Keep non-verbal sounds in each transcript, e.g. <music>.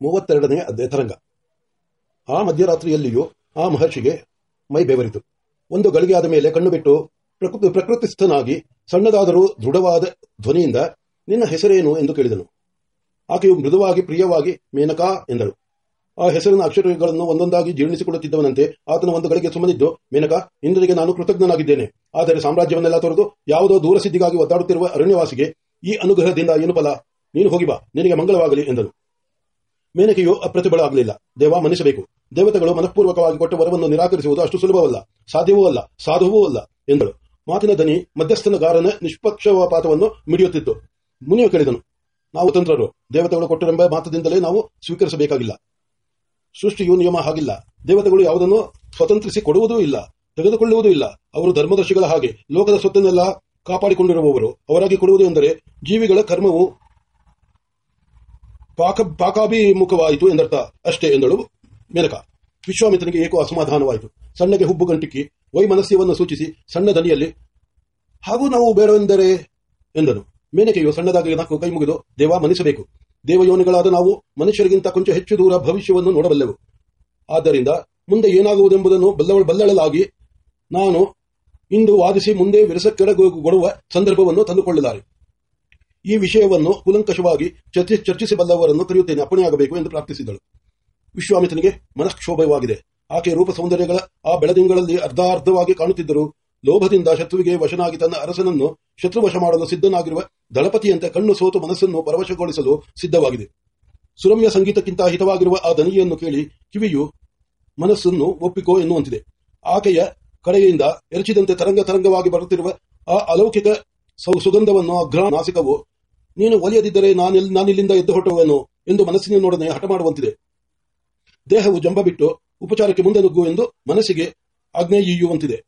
ಮೂವತ್ತೆರಡನೇ ತರಂಗ. ಆ ಮಧ್ಯರಾತ್ರಿಯಲ್ಲಿಯೂ ಆ ಮಹರ್ಷಿಗೆ ಮೈ ಬೆವರಿತು. ಒಂದು ಗಳಿಗೆ ಮೇಲೆ ಕಣ್ಣು ಬಿಟ್ಟು ಪ್ರಕೃತಿ ಪ್ರಕೃತಿಸ್ಥನಾಗಿ ಸಣ್ಣದಾದರೂ ದೃಢವಾದ ಧ್ವನಿಯಿಂದ, ನಿನ್ನ ಹೆಸರೇನು ಎಂದು ಕೇಳಿದನು. ಆಕೆಯು ಮೃದುವಾಗಿ ಪ್ರಿಯವಾಗಿ, ಮೇನಕಾ ಎಂದಳು. ಆ ಹೆಸರಿನ ಅಕ್ಷರಗಳನ್ನು ಒಂದೊಂದಾಗಿ ಜೀರ್ಣಿಸಿಕೊಳ್ಳುತ್ತಿದ್ದವನಂತೆ ಆತನ ಒಂದು ಗಳಿಗೆ ಸುಮ್ಮನಿದ್ದು, ಮೇನಕಾ, ಇಂದ್ರನಿಗೆ ನಾನು ಕೃತಜ್ಞನಾಗಿದ್ದೇನೆ. ಆದರೆ ಸಾಮ್ರಾಜ್ಯವನ್ನೆಲ್ಲ ತೊರೆದು ಯಾವುದೋ ದೂರ ಸಿದ್ಧಿಗಾಗಿ ಒದ್ದಾಡುತ್ತಿರುವ ಅರಣ್ಯವಾಸಿಗೆ ಈ ಅನುಗ್ರಹದಿಂದ ಏನು ಫಲ? ನೀನು ಹೋಗಿ ಬಾ, ನಿನಗೆ ಮಂಗಳವಾಗಲಿ ಎಂದನು. ಮೇನಕೆಯು ಅಪ್ರತಿಭಳಾಗಲಿಲ್ಲ ದೇವ ಮನಿಸಬೇಕು ದೇವತೆಗಳು ಮನಃಪೂರ್ವಕವಾಗಿ ಕೊಟ್ಟ ವರವನ್ನು ನಿರಾಕರಿಸುವುದು ಅಷ್ಟು ಸುಲಭವಲ್ಲ. ಸಾಧ್ಯವೂ ಅಲ್ಲ. ಸಾಧುವೂ ಅಲ್ಲ ಎಂದಳು. ಮಾತಿನ ದನಿ ಮಧ್ಯಸ್ಥನಗಾರನ ನಿಷ್ಪಕ್ಷಪಾತವನ್ನು ಮಿಡಿಯುತ್ತಿತ್ತು. ಮುನಿಯು ಕೇಳಿದನು, ನಾವು ತಂತ್ರರು ದೇವತೆಗಳು ಕೊಟ್ಟರೆಂಬ ಮಾತದಿಂದಲೇ ನಾವು ಸ್ವೀಕರಿಸಬೇಕಾಗಿಲ್ಲ. ಸೃಷ್ಟಿಯು ನಿಯಮ ಹಾಗಿಲ್ಲ. ದೇವತೆಗಳು ಯಾವುದನ್ನು ಸ್ವತಂತ್ರಿಸಿ ಕೊಡುವುದೂ ಇಲ್ಲ, ತೆಗೆದುಕೊಳ್ಳುವುದೂ ಇಲ್ಲ. ಅವರು ಧರ್ಮದರ್ಶಿಗಳ ಹಾಗೆ ಲೋಕದ ಸ್ವತ್ತನ್ನೆಲ್ಲ ಕಾಪಾಡಿಕೊಂಡಿರುವವರು ಅವರಾಗಿ ಕೊಡುವುದು ಎಂದರೆ ಜೀವಿಗಳ ಕರ್ಮವು ಪಾಕ ಪಾಕಾಭಿಮುಖವಾಯಿತು ಎಂದರ್ಥ ಅಷ್ಟೇ ಎಂದಳು ಮೇನಕ. ವಿಶ್ವಾಮಿತ್ರನಿಗೆ ಏಕೋ ಅಸಮಾಧಾನವಾಯಿತು. ಸಣ್ಣಗೆ ಹುಬ್ಬು ಗಂಟಿಕ್ಕಿ ವೈಮನಸ್ಯವನ್ನು ಸೂಚಿಸಿ, ಸಣ್ಣ ದನಿಯಲ್ಲಿ, ಹಾಗೂ ನಾವು ಬೇಡವೆಂದರೆ? ಎಂದನು. ಮೇನಕೆಯು ಸಣ್ಣದಾಗಿ ನಾಲ್ಕು ಕೈ ಮುಗಿದು, ದೇವ ಮನಿಸಬೇಕು. ದೇವಯೋನಿಗಳಾದ ನಾವು ಮನುಷ್ಯರಿಗಿಂತ ಕೊಂಚ ಹೆಚ್ಚು ದೂರ ಭವಿಷ್ಯವನ್ನು ನೋಡಬಲ್ಲೆವು. ಆದ್ದರಿಂದ ಮುಂದೆ ಏನಾಗುವುದೆಂಬುದನ್ನು ಬಲ್ಲವ, ಬಲ್ಲಳಲಾಗಿ ನಾನು ಇಂದು ವಾದಿಸಿ ಮುಂದೆ ವಿರಸಕ್ಕೆಡಗೊಡುವ ಸಂದರ್ಭವನ್ನು ತಂದುಕೊಳ್ಳಲಾರೆ. ಈ ವಿಷಯವನ್ನು ಕೂಲಂಕಷವಾಗಿ ಚರ್ಚಿ, ಚರ್ಚಿಸಬಲ್ಲವರನ್ನು ಕರೆಯುತ್ತೇನೆ, ಅಪ್ಪಣೆಯಾಗಬೇಕು ಎಂದು ಪ್ರಾರ್ಥಿಸಿದಳು. ವಿಶ್ವಾಮಿತ್ರನಿಗೆ ಮನಃಕ್ಷೋಭವಾಗಿದೆ. ಆಕೆ ರೂಪ ಸೌಂದರ್ಯಗಳ ಆ ಬೆಳದಿಂಗಳಲ್ಲಿ ಅರ್ಧಾರ್ಧವಾಗಿ ಕಾಣುತ್ತಿದ್ದರು, ಲೋಭದಿಂದ ಶತ್ರುವಿಗೆ ವಶನಾಗಿ ತನ್ನ ಅರಸನನ್ನು ಶತ್ರುವಶ ಮಾಡಲು ಸಿದ್ಧನಾಗಿರುವ ದಳಪತಿಯಂತೆ ಕಣ್ಣು ಸೋತು ಮನಸ್ಸನ್ನು ಪರವಶಗೊಳಿಸಲು ಸಿದ್ಧವಾಗಿದೆ. ಸುರಮ್ಯ ಸಂಗೀತಕ್ಕಿಂತ ಹಿತವಾಗಿರುವ ಆ ದನಿಯನ್ನು ಕೇಳಿ ಕಿವಿಯು ಮನಸ್ಸನ್ನು ಒಪ್ಪಿಕೋ ಎನ್ನುವಂತಿದೆ. ಆಕೆಯ ಕಡೆಯಿಂದ ಎರಚಿದಂತೆ ತರಂಗ ತರಂಗವಾಗಿ ಬರುತ್ತಿರುವ ಆ ಅಲೌಕಿಕ ಸುಗಂಧವನ್ನು ಅಗ್ರ ನಾಸಿಕವು, ನೀನು ಒಲಿಯದಿದ್ದರೆ ನಾನಿಲ್, ನಾನಿಲ್ಲಿಂದ ಎದ್ದು ಹೊರಟುವೆನು ಎಂದು ಮನಸ್ಸಿನೊಡನೆ ಹಠ ಮಾಡುವಂತಿದೆ. ದೇಹವು ಜಂಬ ಬಿಟ್ಟು ಉಪಚಾರಕ್ಕೆ ಮುಂದೆ ನುಗ್ಗು ಎಂದು ಮನಸ್ಸಿಗೆ ಆಜ್ಞೆಯುವಂತಿದೆ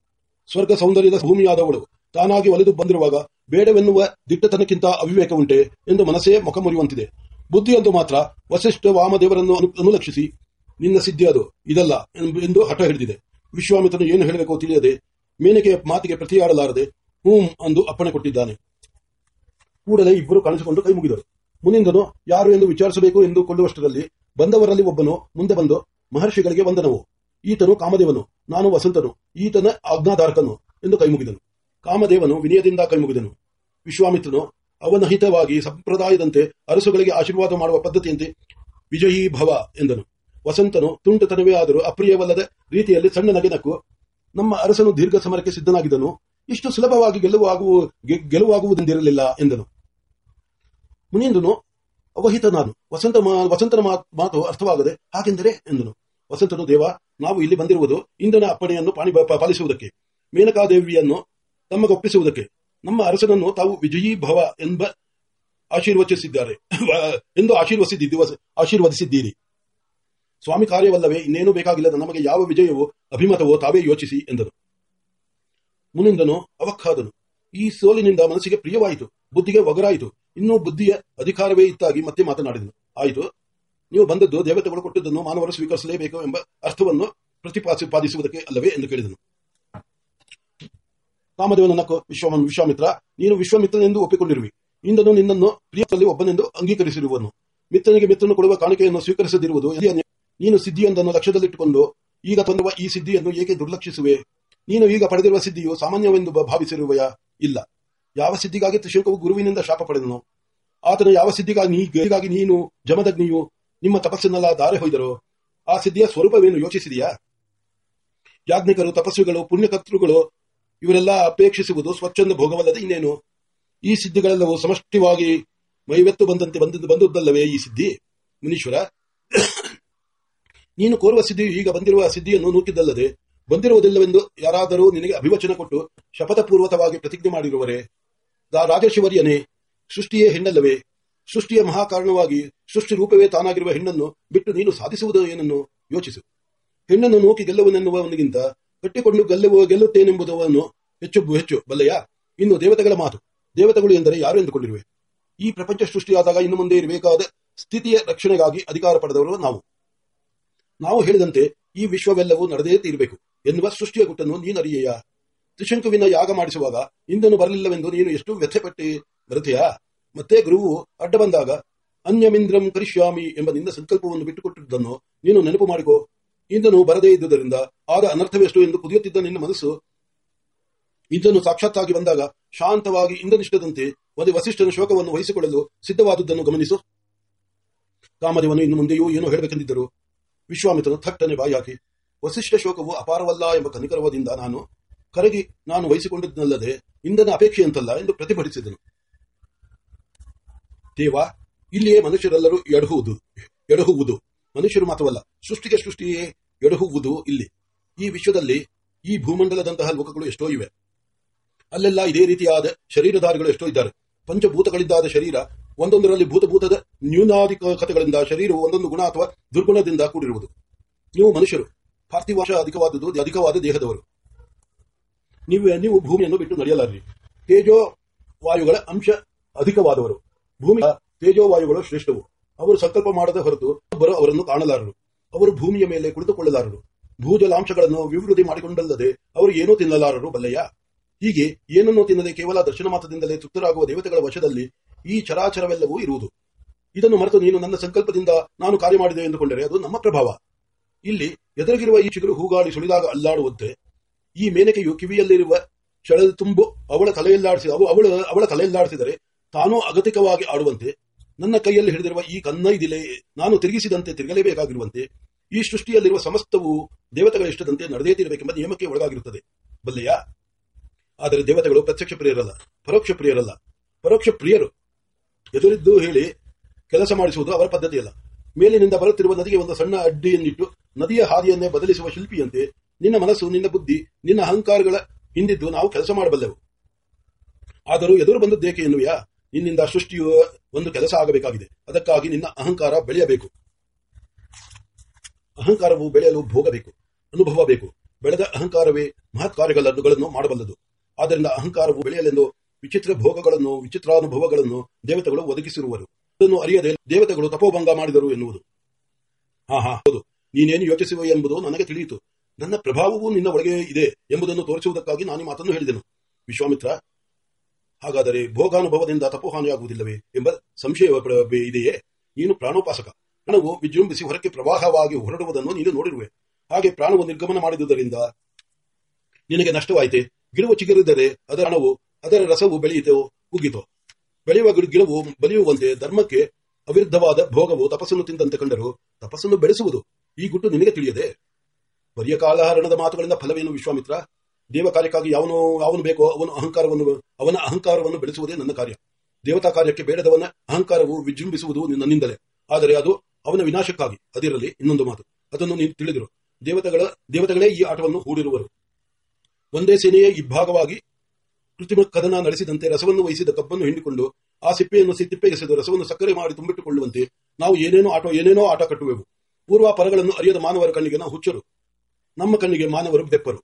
ಸ್ವರ್ಗ ಸೌಂದರ್ಯದ ಭೂಮಿಯಾದವಳು, ತಾನಾಗಿ ಒಲೆದು ಬಂದಿರುವಾಗ ಬೇಡವೆನ್ನುವ ದಿಟ್ಟತನಕ್ಕಿಂತ ಅವಿವೇಕ ಉಂಟೆ ಎಂದು ಮನಸ್ಸೇ ಮುಖ ಮುರಿಯುವಂತಿದೆ ಬುದ್ಧಿಯಂತೂ ಮಾತ್ರ ವಸಿಷ್ಠ ವಾಮದೇವರನ್ನು ಅನು- ಅನುಲಕ್ಷಿಸಿ, ನಿನ್ನ ಸಿದ್ಧಿ ಅದು, ಇದಲ್ಲ ಎಂದು ಹಠ ಹಿಡಿದಿದೆ. ವಿಶ್ವಾಮಿತ್ರನು ಏನು ಹೇಳಬೇಕೋ ತಿಳಿಯದೆ, ಮೇನಕೆಯ ಮಾತಿಗೆ ಪ್ರತಿಯಾಡಲಾರದೆ ಹೂಂ ಅಂದು ಅಪ್ಪಣೆ ಕೊಟ್ಟಿದ್ದಾನೆ. ಕೂಡಲೇ ಇಬ್ಬರು ಕಾಣಿಸಿಕೊಂಡು ಕೈ ಮುಗಿದರು. ಮುನಿಂದನು, ಯಾರು ಎಂದು ವಿಚಾರಿಸಬೇಕು ಎಂದು ಕೊಳ್ಳುವಷ್ಟರಲ್ಲಿ ಬಂದವರಲ್ಲಿ ಒಬ್ಬನು ಮುಂದೆ ಬಂದು ಮಹರ್ಷಿಗಳಿಗೆ ವಂದನವು. ಈತನು ಕಾಮದೇವನು, ನಾನು ವಸಂತನು, ಈತನ ಆಜ್ಞಾಧಾರಕನು, ಎಂದು ಕೈ ಮುಗಿದನು. ಕಾಮದೇವನು ವಿನಯದಿಂದ ಕೈ ಮುಗಿದನು. ವಿಶ್ವಾಮಿತ್ರನು, ಅವನಹಿತವಾಗಿ ಸಂಪ್ರದಾಯದಂತೆ ಅರಸುಗಳಿಗೆ ಆಶೀರ್ವಾದ ಮಾಡುವ ಪದ್ಧತಿಯಂತೆ ವಿಜಯೀ ಭವ, ಎಂದನು. ವಸಂತನು ತುಂಟತನವೇ ಆದರೂ ಅಪ್ರಿಯವಲ್ಲದ ರೀತಿಯಲ್ಲಿ ಸಣ್ಣ ನಗೆನಕ್ಕು ನಮ್ಮ ಅರಸನು ದೀರ್ಘ ಸಮರಕ್ಕೆ ಸಿದ್ಧನಾಗಿದ್ದನು ಇಷ್ಟು ಸುಲಭವಾಗಿ ಗೆಲುವಾಗುವ ಗೆಲುವಾಗುವುದೆಂದಿರಲಿಲ್ಲ ಎಂದನು. ಮುನಿಂದನು ಅವಹಿತ ನಾನು. ವಸಂತ ವಸಂತನ ಮಾತ್- ಅರ್ಥವಾಗದೆ ಹಾಗೆಂದರೆ ಎಂದನು. ವಸಂತನು, ದೇವ, ನಾವು ಇಲ್ಲಿ ಬಂದಿರುವುದು ಇಂದನ ಅಪ್ಪಣೆಯನ್ನು ಪಾಲಿಸುವುದಕ್ಕೆ, ಮೇನಕಾದೇವಿಯನ್ನು ತಮ್ಮಗೊಪ್ಪಿಸುವುದಕ್ಕೆ ನಮ್ಮ ಅರಸನನ್ನು ತಾವು ವಿಜಯೀ ಭವ ಎಂಬ ಆಶೀರ್ವಚಿಸಿದ್ದಾರೆ. <laughs> ಎಂದು ಆಶೀರ್ವಸಿದ್ದಿ ಆಶೀರ್ವದಿಸಿದ್ದೀರಿ. ಸ್ವಾಮಿ ಕಾರ್ಯವಲ್ಲವೇ, ಇನ್ನೇನು ಬೇಕಾಗಿಲ್ಲದ ನಮಗೆ ಯಾವ ವಿಜಯವೋ, ಅಭಿಮತವೋ ತಾವೇ ಯೋಚಿಸಿ ಎಂದನು. ಮುನಿಂದನು ಅವಕ್ಕಾದನು. ಈ ಸೋಲಿನಿಂದ ಮನಸ್ಸಿಗೆ ಪ್ರಿಯವಾಯಿತು, ಬುದ್ಧಿಗೆ ಒಗರಾಯಿತು. ಇನ್ನೂ ಬುದ್ಧಿಯ ಅಧಿಕಾರವೇ ಇತ್ತಾಗಿ ಮತ್ತೆ ಮಾತನಾಡಿದನು. ಆಯಿತು, ನೀವು ಬಂದದ್ದು ದೇವತೆಗಳು ಕೊಟ್ಟಿದ್ದನ್ನು ಮಾನವರು ಸ್ವೀಕರಿಸಲೇಬೇಕು ಎಂಬ ಅರ್ಥವನ್ನು ಪ್ರತಿಪಾದಿಸುವುದಕ್ಕೆ ಅಲ್ಲವೇ ಎಂದು ಕೇಳಿದನು. ಕಾಮದೇವನ ವಿಶ್ವಾಮಿತ್ರ, ನೀನು ವಿಶ್ವಮಿತ್ರನೆಂದು ಒಪ್ಪಿಕೊಂಡಿರುವಿ. ಇಂದನು ನಿನ್ನನ್ನು ಪ್ರಿಯದಲ್ಲಿ ಒಬ್ಬನೆಂದು ಅಂಗೀಕರಿಸಿರುವನು. ಮಿತ್ರನಿಗೆ ಮಿತ್ರನು ಕೊಡುವ ಕಾಣಿಕೆಯನ್ನು ಸ್ವೀಕರಿಸದಿರುವುದು ನೀನು ಸಿದ್ಧಿಯೊಂದನ್ನು ಲಕ್ಷ್ಯದಲ್ಲಿಟ್ಟುಕೊಂಡು, ಈಗ ತಂದಿರುವ ಈ ಸಿದ್ಧಿಯನ್ನು ಏಕೆ ದುರ್ಲಕ್ಷಿಸುವೆ? ನೀನು ಈಗ ಪಡೆದಿರುವ ಸಿದ್ಧಿಯು ಸಾಮಾನ್ಯವೆಂದು ಭಾವಿಸಿರುವ ಇಲ್ಲ. ಯಾವ ಸಿದ್ಧಿಗಾಗಿ ತ್ರಿಶಂಕವು ಗುರುವಿನಿಂದ ಶಾಪ ಪಡೆದನು? ಆತನು ಯಾವ ಸಿದ್ಧಿಗಾಗಿ ನೀನು ಜಮದಗ್ನಿಯು ನಿಮ್ಮ ತಪಸ್ಸನ್ನೆಲ್ಲ ದಾರೆ ಹೊಯ್ದರು? ಆ ಸಿದ್ಧಿಯ ಸ್ವರೂಪವೇನು ಯೋಚಿಸಿದೆಯಾ? ಯಾಜ್ಞಿಕರು, ತಪಸ್ವಿಗಳು, ಪುಣ್ಯಕರ್ತೃಗಳು ಇವರೆಲ್ಲ ಅಪೇಕ್ಷಿಸುವುದು ಸ್ವಚ್ಛಂದ ಭೋಗವಲ್ಲದೆ ಇನ್ನೇನು? ಈ ಸಿದ್ಧಿಗಳೆಲ್ಲವೂ ಸಮಷ್ಟಿವಾಗಿ ಮೈವೆತ್ತು ಬಂದಂತೆ ಬಂದಿದ್ದು ಬಂದುದಲ್ಲವೇ ಈ ಸಿದ್ಧಿ? ಮುನೀಶ್ವರ, ನೀನು ಕೋರುವ ಸಿದ್ಧಿಯು ಈಗ ಬಂದಿರುವ ಸಿದ್ಧಿಯನ್ನು ನೂಕಿದ್ದಲ್ಲದೆ ಬಂದಿರುವುದಿಲ್ಲವೆಂದು ಯಾರಾದರೂ ನಿನಗೆ ಅಭಿವಚನ ಕೊಟ್ಟು ಶಪಥಪೂರ್ವಕವಾಗಿ ಪ್ರತಿಜ್ಞೆ ಮಾಡಿರುವರೆ ರಾಜಶಿವರ್ಯನೇ, ಸೃಷ್ಟಿಯೇ ಹೆಣ್ಣಲ್ಲವೇ, ಸೃಷ್ಟಿಯ ಮಹಾಕಾರಣವಾಗಿ ಸೃಷ್ಟಿ ರೂಪವೇ ತಾನಾಗಿರುವ ಹೆಣ್ಣನ್ನು ಬಿಟ್ಟು ನೀನು ಸಾಧಿಸುವುದು ಏನನ್ನು ಯೋಚಿಸು. ಹೆಣ್ಣನ್ನು ನೋಕಿ ಗೆಲ್ಲುವನೆನ್ನುವವನಿಗಿಂತ ಕಟ್ಟಿಕೊಂಡು ಗೆಲ್ಲುವ ಗೆಲ್ಲುತ್ತೇನೆಂಬುದನ್ನು ಹೆಚ್ಚು ಹೆಚ್ಚು ಬಲ್ಲಯ್ಯ, ಇನ್ನು ದೇವತೆಗಳ ಮಾತು, ದೇವತೆಗಳು ಎಂದರೆ ಯಾರು ಎಂದುಕೊಂಡಿರುವೆ? ಈ ಪ್ರಪಂಚ ಸೃಷ್ಟಿಯಾದಾಗ ಇನ್ನು ಮುಂದೆ ಇರಬೇಕಾದ ಸ್ಥಿತಿಯ ರಕ್ಷಣೆಗಾಗಿ ಅಧಿಕಾರ ಪಡೆದವರು ನಾವು. ನಾವು ಹೇಳಿದಂತೆ ಈ ವಿಶ್ವವೆಲ್ಲವೂ ನಡೆದೇ ತೀರಬೇಕು. ಎನ್ನುವ ಸೃಷ್ಟಿಯ ನೀನರಿಯೆಯ ತ್ರಿಶಂಕುವಿನ ಯಾಗ ಮಾಡಿಸುವಾಗ ಇಂದನು ಬರಲಿಲ್ಲವೆಂದು ನೀನು ಎಷ್ಟು ವ್ಯಥೆಪಟ್ಟಿ ಬರುತ್ತೀಯಾ ಮತ್ತೆ ಗುರುವು ಅಡ್ಡ ಬಂದಾಗ, ಅನ್ಯಮಿಂದ್ರಂ ಕರಿಷ್ಯಾಮಿ ಎಂಬ ನಿನ್ನ ಸಂಕಲ್ಪವನ್ನು ಬಿಟ್ಟುಕೊಟ್ಟಿದ್ದನ್ನು ನೀನು ನೆನಪು ಮಾಡಿಕೋ. ಇಂದನು ಬರದೇ ಇದ್ದುದರಿಂದ ಆಗ ಅನರ್ಥವೆಷ್ಟು ಎಂದು ಕುದಿಯುತ್ತಿದ್ದ ನಿನ್ನ ಮನಸ್ಸು? ಇಂದನು ಸಾಕ್ಷಾತ್ತಾಗಿ ಬಂದಾಗ ಶಾಂತವಾಗಿ ಇಂದ್ರನಿಷ್ಠದಂತೆ ಒಂದು ವಸಿಷ್ಠನ ಶೋಕವನ್ನು ವಹಿಸಿಕೊಳ್ಳಲು ಸಿದ್ಧವಾದುದನ್ನು ಗಮನಿಸು. ಕಾಮದೇವನು ಇನ್ನು ಮುಂದೆಯೂ ಏನೋ ಹೇಳಬೇಕೆಂದಿದ್ದರು ವಿಶ್ವಾಮಿತ್ರನು ಥಟ್ಟನೆ ಬಾಯಾಕಿ ವಸಿಷ್ಠ ಶೋಕವು ಅಪಾರವಲ್ಲ ಎಂಬ ಕನಿಕರವದಿಂದ ನಾನು ಕರಗಿ ನಾನು ವಹಿಸಿಕೊಂಡಿದ್ದನಲ್ಲದೆ ಇಂಧನ ಅಪೇಕ್ಷೆಯಂತಲ್ಲ ಎಂದು ಪ್ರತಿಭಟಿಸಿದನು. ದೇವ, ಇಲ್ಲಿಯೇ ಮನುಷ್ಯರೆಲ್ಲರೂ ಎಡಹುವುದು ಎಡಹುವುದು. ಮನುಷ್ಯರು ಮಾತ್ರವಲ್ಲ, ಸೃಷ್ಟಿಗೆ ಸೃಷ್ಟಿಯೇ ಎಡಹುವುದು ಇಲ್ಲಿ. ಈ ವಿಶ್ವದಲ್ಲಿ ಈ ಭೂಮಂಡಲದಂತಹ ಲೋಕಗಳು ಎಷ್ಟೋ ಇವೆ. ಅಲ್ಲೆಲ್ಲ ಇದೇ ರೀತಿಯಾದ ಶರೀರಧಾರಿಗಳು ಎಷ್ಟೋ ಇದ್ದಾರೆ. ಪಂಚಭೂತಗಳಿದ್ದಾದ ಶರೀರ, ಒಂದೊಂದರಲ್ಲಿ ಭೂತಭೂತದ ನ್ಯೂನಾಧಿಕತೆಗಳಿಂದ ಶರೀರವು ಒಂದೊಂದು ಗುಣ ಅಥವಾ ದುರ್ಗುಣದಿಂದ ಕೂಡಿರುವುದು. ನೀವು ಮನುಷ್ಯರು ಪಾರ್ಥಿವಾಶ ಅಧಿಕವಾದುದು ಅಧಿಕವಾದ ದೇಹದವರು. ನೀವು ನೀವು ಭೂಮಿಯನ್ನು ಬಿಟ್ಟು ನಡೆಯಲಾರ್ರಿ ತೇಜೋ ವಾಯುಗಳ ಅಂಶ ಅಧಿಕವಾದವರು. ಭೂಮಿ ತೇಜೋ ವಾಯುಗಳು ಶ್ರೇಷ್ಠವು. ಅವರು ಸಂಕಲ್ಪ ಮಾಡದ ಹೊರತು ಒಬ್ಬರು ಅವರನ್ನು ಕಾಣಲಾರರು. ಅವರು ಭೂಮಿಯ ಮೇಲೆ ಕುಳಿತುಕೊಳ್ಳಲಾರರು. ಭೂಜಲಾಂಶಗಳನ್ನು ಅಭಿವೃದ್ಧಿ ಮಾಡಿಕೊಂಡಲ್ಲದೆ ಅವರು ಏನೂ ತಿನ್ನಲಾರರು ಬಲ್ಲಯ್ಯ ಹೀಗೆ ಏನನ್ನೂ ತಿನ್ನದೆ ಕೇವಲ ದರ್ಶನ ಮಾತ್ರದಿಂದಲೇ ತೃಪ್ತರಾಗುವ ದೇವತೆಗಳ ವಶದಲ್ಲಿ ಈ ಚರಾಚರವೆಲ್ಲವೂ ಇರುವುದು. ಇದನ್ನು ಮರೆತು ನೀನು ನನ್ನ ಸಂಕಲ್ಪದಿಂದ ನಾನು ಕಾರ್ಯ ಮಾಡಿದೆ ಎಂದುಕೊಂಡರೆ ಅದು ನಮ್ಮ ಪ್ರಭಾವ. ಇಲ್ಲಿ ಎದುರಿಗಿರುವ ಈ ಚಿಗುರು ಹೂಗಾಡಿ ಸುಳಿದಾಗ ಅಲ್ಲಾಡುವಂತೆ, ಈ ಮೇನಕೆಯು ಕಿವಿಯಲ್ಲಿರುವ ಚಳದ ತುಂಬು ಅವಳ ತಲೆಯಲ್ಲಾಡಿಸಿ ಅವಳು ಅವಳ ತಲೆಯಲ್ಲಾಡಿಸಿದರೆ ತಾನೂ ಅಗತಿಕವಾಗಿ ಆಡುವಂತೆ, ನನ್ನ ಕೈಯಲ್ಲಿ ಹಿಡಿದಿರುವ ಈ ಕನ್ನೈದಿಲೆ ನಾನು ತಿರುಗಿಸಿದಂತೆ ತಿರುಗಲೇಬೇಕಾಗಿರುವಂತೆ, ಈ ಸೃಷ್ಟಿಯಲ್ಲಿರುವ ಸಮಸ್ತವು ದೇವತೆಗಳ ಇಷ್ಟದಂತೆ ನಡೆದೇ ತಿರಬೇಕೆಂಬ ನಿಯಮಕ್ಕೆ ಒಳಗಾಗಿರುತ್ತದೆ. ಬಲ್ಲೆಯಾ? ಆದರೆ ದೇವತೆಗಳು ಪ್ರತ್ಯಕ್ಷ ಪ್ರಿಯರಲ್ಲ, ಪರೋಕ್ಷ ಪ್ರಿಯರಲ್ಲ. ಪರೋಕ್ಷ ಪ್ರಿಯರು ಎದುರಿದ್ದು ಹೇಳಿ ಕೆಲಸ ಮಾಡಿಸುವುದು ಅವರ ಪದ್ಧತಿಯಲ್ಲ. ಮೇಲಿನಿಂದ ಬರುತ್ತಿರುವ ನದಿಗೆ ಒಂದು ಸಣ್ಣ ಅಡ್ಡಿಯನ್ನಿಟ್ಟು ನದಿಯ ಹಾದಿಯನ್ನೇ ಬದಲಿಸುವ ಶಿಲ್ಪಿಯಂತೆ ನಿನ್ನ ಮನಸ್ಸು, ನಿನ್ನ ಬುದ್ಧಿ, ನಿನ್ನ ಅಹಂಕಾರಗಳ ಹಿಂದಿದ್ದು ನಾವು ಕೆಲಸ ಮಾಡಬಲ್ಲೆವು. ಆದರೂ ಎದುರು ಬಂದದ್ದೇಕೆ ಎನ್ನುವೆಯಾ? ನಿನ್ನಿಂದ ಸೃಷ್ಟಿಯು ಒಂದು ಕೆಲಸ ಆಗಬೇಕಾಗಿದೆ. ಅದಕ್ಕಾಗಿ ನಿನ್ನ ಅಹಂಕಾರ ಬೆಳೆಯಬೇಕು. ಅಹಂಕಾರವು ಬೆಳೆಯಲು ಭೋಗಬೇಕು, ಅನುಭವ ಬೇಕು. ಬೆಳೆದ ಅಹಂಕಾರವೇ ಮಹತ್ ಕಾರ್ಯಗಳನ್ನು ಮಾಡಬಲ್ಲದು. ಆದ್ದರಿಂದ ಅಹಂಕಾರವು ಬೆಳೆಯಲೆಂದು ವಿಚಿತ್ರ ಭೋಗಗಳನ್ನು, ವಿಚಿತ್ರಾನುಭವಗಳನ್ನು ದೇವತೆಗಳು ಒದಗಿಸಿರುವರು. ಅದನ್ನು ಅರಿಯದೆ ದೇವತೆಗಳು ತಪೋಭಂಗ ಮಾಡಿದರು ಎನ್ನುವುದು. ಹಾ ಹಾ ಹೌದು. ನೀನೇನು ಯೋಚಿಸುವ ಎಂಬುದು ನನಗೆ ತಿಳಿಯಿತು. ನನ್ನ ಪ್ರಭಾವವು ನಿನ್ನ ಒಳಗೆ ಇದೆ ಎಂಬುದನ್ನು ತೋರಿಸುವುದಕ್ಕಾಗಿ ನಾನು ಮಾತನ್ನು ಹೇಳಿದೆನು. ವಿಶ್ವಾಮಿತ್ರ, ಹಾಗಾದರೆ ಭೋಗಾನುಭವದಿಂದ ತಪೋಹಾನಿಯಾಗುವುದಿಲ್ಲವೇ ಎಂಬ ಸಂಶಯ ಇದೆಯೇ? ನೀನು ಪ್ರಾಣೋಪಾಸಕ. ಹಣವು ವಿಜೃಂಭಿಸಿ ಹೊರಕ್ಕೆ ಪ್ರವಾಹವಾಗಿ ಹೊರಡುವುದನ್ನು ನೀನು ನೋಡಿರುವೆ. ಹಾಗೆ ಪ್ರಾಣವು ನಿರ್ಗಮನ ಮಾಡಿದುದರಿಂದ ನಿನಗೆ ನಷ್ಟವಾಯಿತೆ? ಗಿಡವು ಚಿಗುರಿದರೆ ಅದರ ಹಣವು ಅದರ ರಸವು ಬೆಳೆಯಿತೋ, ಉಗ್ಗಿತೋ? ಬೆಳೆಯುವ ಗಿಡವು ಬಲಿಯುವಂತೆ ಧರ್ಮಕ್ಕೆ ಅವಿರುದ್ಧವಾದ ಭೋಗವು ತಪಸ್ಸನ್ನು ತಿಂದಂತೆ ಕಂಡರು ತಪಸ್ಸನ್ನು ಬೆಳೆಸುವುದು ಈ ಗುಟ್ಟು ನಿನಗೆ ತಿಳಿಯದೆ? ಬರಿಯ ಕಾಲಹರಣದ ಮಾತುಗಳಿಂದ ಫಲವೇನು ವಿಶ್ವಾಮಿತ್ರ? ದೇವ ಕಾರ್ಯಕ್ಕಾಗಿ ಯಾವನು ಯಾವನು ಬೇಕೋ ಅವನು ಅಹಂಕಾರವನ್ನು, ಅವನ ಅಹಂಕಾರವನ್ನು ಬೆಳೆಸುವುದೇ ನನ್ನ ಕಾರ್ಯ. ದೇವತಾ ಕಾರ್ಯಕ್ಕೆ ಬೇಡದವನ ಅಹಂಕಾರವು ವಿಜೃಂಭಿಸುವುದು ನನ್ನಿಂದಲೇ. ಆದರೆ ಅದು ಅವನ ವಿನಾಶಕ್ಕಾಗಿ. ಅದಿರಲಿ, ಇನ್ನೊಂದು ಮಾತು. ಅದನ್ನು ನೀನು ತಿಳಿದಿರು. ದೇವತೆಗಳ, ದೇವತೆಗಳೇ ಈ ಆಟವನ್ನು ಹೂಡಿರುವರು. ಒಂದೇ ಸೇನೆಯೇ ಇಬ್ಬಾಗವಾಗಿ ಕೃತ್ರಿಮ ಕದನ ನಡೆಸಿದಂತೆ ರಸವನ್ನು ವಹಿಸಿದ ಕಬ್ಬನ್ನು ಹಿಂಡಿಕೊಂಡು ಆ ಸಿಪ್ಪೆಯನ್ನು ಸಿತ್ತಿಪ್ಪೆಗೆಸೆದು ರಸವನ್ನು ಸಕ್ಕರೆ ಮಾಡಿ ತುಂಬಿಟ್ಟುಕೊಳ್ಳುವಂತೆ ನಾವು ಏನೇನೋ ಆಟೋ, ಏನೇನೋ ಆಟ ಕಟ್ಟುವೆವು. ಪೂರ್ವ ಪರಗಳನ್ನು ಅರಿಯದ ಮಾನವರ ಕಣ್ಣಿಗೆ ನಾವು ಹುಚ್ಚರು. ನಮ್ಮ ಕಣ್ಣಿಗೆ ಮಾನವರು ಬೆಪ್ಪರು.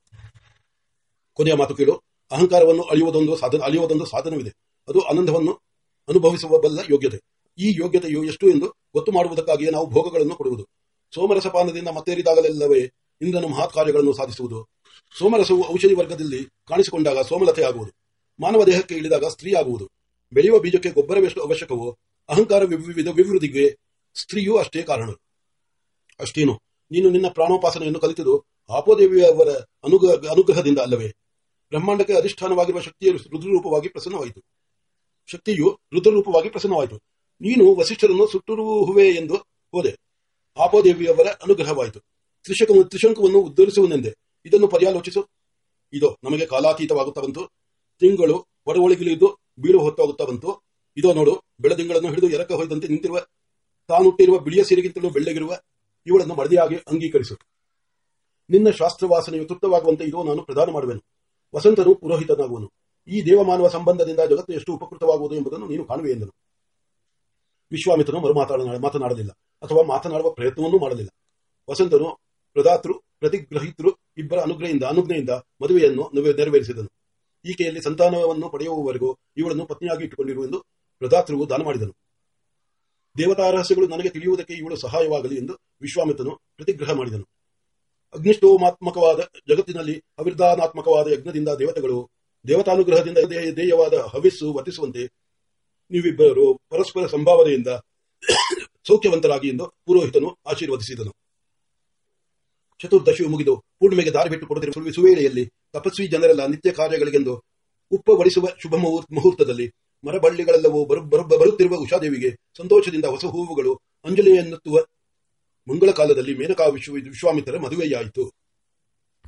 ಕೊನೆಯ ಮಾತು ಕೇಳು. ಅಹಂಕಾರವನ್ನು ಅಳಿಯುವುದೊಂದು ಸಾಧನ ಅಳಿಯುವುದೊಂದು ಸಾಧನವಿದೆ. ಅದು ಆನಂದವನ್ನು ಅನುಭವಿಸುವ ಬಲ್ಲ ಯೋಗ್ಯತೆ. ಈ ಯೋಗ್ಯತೆಯು ಎಷ್ಟು ಎಂದು ಗೊತ್ತು ಮಾಡುವುದಕ್ಕಾಗಿಯೇ ನಾವು ಭೋಗಗಳನ್ನು ಕೊಡುವುದು. ಸೋಮರಸಪಾನದಿಂದ ಮತ್ತೇರಿದಾಗಲೆಲ್ಲವೇ ಇಂದ್ರನ ಮಹತ್ ಕಾರ್ಯಗಳನ್ನು ಸಾಧಿಸುವುದು. ಸೋಮರಸವು ಔಷಧಿ ವರ್ಗದಲ್ಲಿ ಕಾಣಿಸಿಕೊಂಡಾಗ ಸೋಮಲತೆ ಆಗುವುದು. ಮಾನವ ದೇಹಕ್ಕೆ ಇಳಿದಾಗ ಸ್ತ್ರೀ ಆಗುವುದು. ಬೆಳೆಯುವ ಬೀಜಕ್ಕೆ ಗೊಬ್ಬರವೆಷ್ಟು ಅವಶ್ಯಕವೋ ಅಹಂಕಾರ ವಿವಿಧ ವಿವೃದ್ಧಿಗೆ ಸ್ತ್ರೀಯೂ ಅಷ್ಟೇ ಕಾರಣ. ಅಷ್ಟೇನು? ನೀನು ನಿನ್ನ ಪ್ರಾಣೋಪಾಸನೆಯನ್ನು ಕಲಿತದು ಆಪೋದೇವಿಯವರ ಅನುಗ್ರಹ, ಅನುಗ್ರಹದಿಂದ ಅಲ್ಲವೇ? ಬ್ರಹ್ಮಾಂಡಕ್ಕೆ ಅಧಿಷ್ಠಾನವಾಗಿರುವ ಶಕ್ತಿಯ ರುದ್ರರೂಪವಾಗಿ ಪ್ರಸನ್ನವಾಯಿತು. ಶಕ್ತಿಯು ರುದ್ರರೂಪವಾಗಿ ಪ್ರಸನ್ನವಾಯಿತು. ನೀನು ವಸಿಷ್ಠರನ್ನು ಸುಟ್ಟುರುಹುವೆ ಎಂದು ಹೋದೆ. ಆಪೋದೇವಿಯವರ ಅನುಗ್ರಹವಾಯಿತು. ತ್ರಿಶಕ ತ್ರಿಶಂಕವನ್ನು ಉದ್ಧರಿಸುವನೆಂದೆ. ಇದನ್ನು ಪರ್ಯಾಲೋಚಿಸು. ಇದೋ, ನಮಗೆ ಕಾಲಾತೀತವಾಗುತ್ತಾ ಬಂತು ತಿಂಗಳು ಒಡವೊಳಗಿಲಿದ್ದು ಬೀಳು ಹೊತ್ತಾಗುತ್ತಾ ಬಂತು ಇದೋ ನೋಡು ಬೆಳದಿಂಗಳನ್ನು ಹಿಡಿದು ಎರಕ ಹೊಯ್ದಂತೆ ನಿಂತಿರುವ, ತಾನುಟ್ಟಿರುವ ಬಿಳಿಯ ಸೀರೆಗಿಂತಲೂ ಬೆಳ್ಳಗಿರುವ ಇವಳನ್ನು ಮರದಿಯಾಗಿ ಅಂಗೀಕರಿಸು. ನಿನ್ನ ಶಾಸ್ತ್ರವಾಸನೆಯು ತೃಪ್ತವಾಗುವಂತೆ ಇದೋ ನಾನು ಪ್ರದಾನ ಮಾಡುವೆನು. ವಸಂತನು ಪುರೋಹಿತನಾಗುವನು. ಈ ದೇವಮಾನವ ಸಂಬಂಧದಿಂದ ಜಗತ್ತು ಎಷ್ಟು ಉಪಕೃತವಾಗುವುದು ಎಂಬುದನ್ನು ನೀನು ಕಾಣುವೆ ಎಂದನು. ವಿಶ್ವಾಮಿತ್ರನು ಮರು ಮಾತನಾಡಲಿಲ್ಲ, ಅಥವಾ ಮಾತನಾಡುವ ಪ್ರಯತ್ನವನ್ನೂ ಮಾಡಲಿಲ್ಲ. ವಸಂತನು ಪ್ರದಾತೃ, ಪ್ರತಿಗ್ರಹಿತೃ ಇಬ್ಬರ ಅನುಗ್ರಹದಿಂದ ಅನುಜ್ಞೆಯಿಂದ ಮದುವೆಯನ್ನು ನೆರವೇರಿಸಿದನು. ಈಕೆಯಲ್ಲಿ ಸಂತಾನವನ್ನು ಪಡೆಯುವವರೆಗೂ ಇವಳನ್ನು ಪತ್ನಿಯಾಗಿ ಇಟ್ಟುಕೊಂಡಿರು ಎಂದು ಪ್ರದಾತೃವು ದಾನ ಮಾಡಿದನು. ದೇವತಾ ರಹಸ್ಯಗಳು ನನಗೆ ತಿಳಿಯುವುದಕ್ಕೆ ಇವಳು ಸಹಾಯವಾಗಲಿ ಎಂದು ವಿಶ್ವಾಮಿತ್ರನು ಪ್ರತಿಗ್ರಹ ಮಾಡಿದನು. ಅಗ್ನಿಷ್ಠೋಮಾತ್ಮಕವಾದ ಜಗತ್ತಿನಲ್ಲಿ ಅವಿರ್ಧಾನಾತ್ಮಕವಾದ ಯಜ್ಞದಿಂದ ದೇವತೆಗಳು ದೇವತಾನುಗ್ರಹದಿಂದ ದೇಯವಾದ ಹವಿಸ್ಸು ವರ್ತಿಸುವಂತೆ ನೀವಿಬ್ಬರು ಪರಸ್ಪರ ಸಂಭಾವನೆಯಿಂದ ಸೌಖ್ಯವಂತರಾಗಿ ಎಂದು ಪುರೋಹಿತನು ಆಶೀರ್ವದಿಸಿದನು. ಚತುರ್ದಶಿಯು ಮುಗಿದು ಪೂರ್ಣಿಮೆಗೆ ದಾರಿ ಬಿಟ್ಟು ಕೊಡುತ್ತಿರುವ ಸುವೇಳೆಯಲ್ಲಿ ತಪಸ್ವಿ ಜನರೆಲ್ಲ ನಿತ್ಯ ಕಾರ್ಯಗಳಿಗೆಂದು ಉಪ್ಪ ಬಡಿಸುವ ಶುಭ ಮುಹೂರ್ತದಲ್ಲಿ ಮರಬಳ್ಳಿಗಳೆಲ್ಲವೂ ಬರು, ಬರು- ಬರುತ್ತಿರುವ ಉಷಾದೇವಿಗೆ ಸಂತೋಷದಿಂದ ಹೊಸ ಹೂವುಗಳು ಅಂಜಲಿಯನ್ನುತ್ತುವ ಮಂಗಳ ಕಾಲದಲ್ಲಿ ಮೇನಕಾ ವಿಶ್ವ ವಿಶ್ವಾಮಿತ್ರ ಮದುವೆಯಾಯಿತು.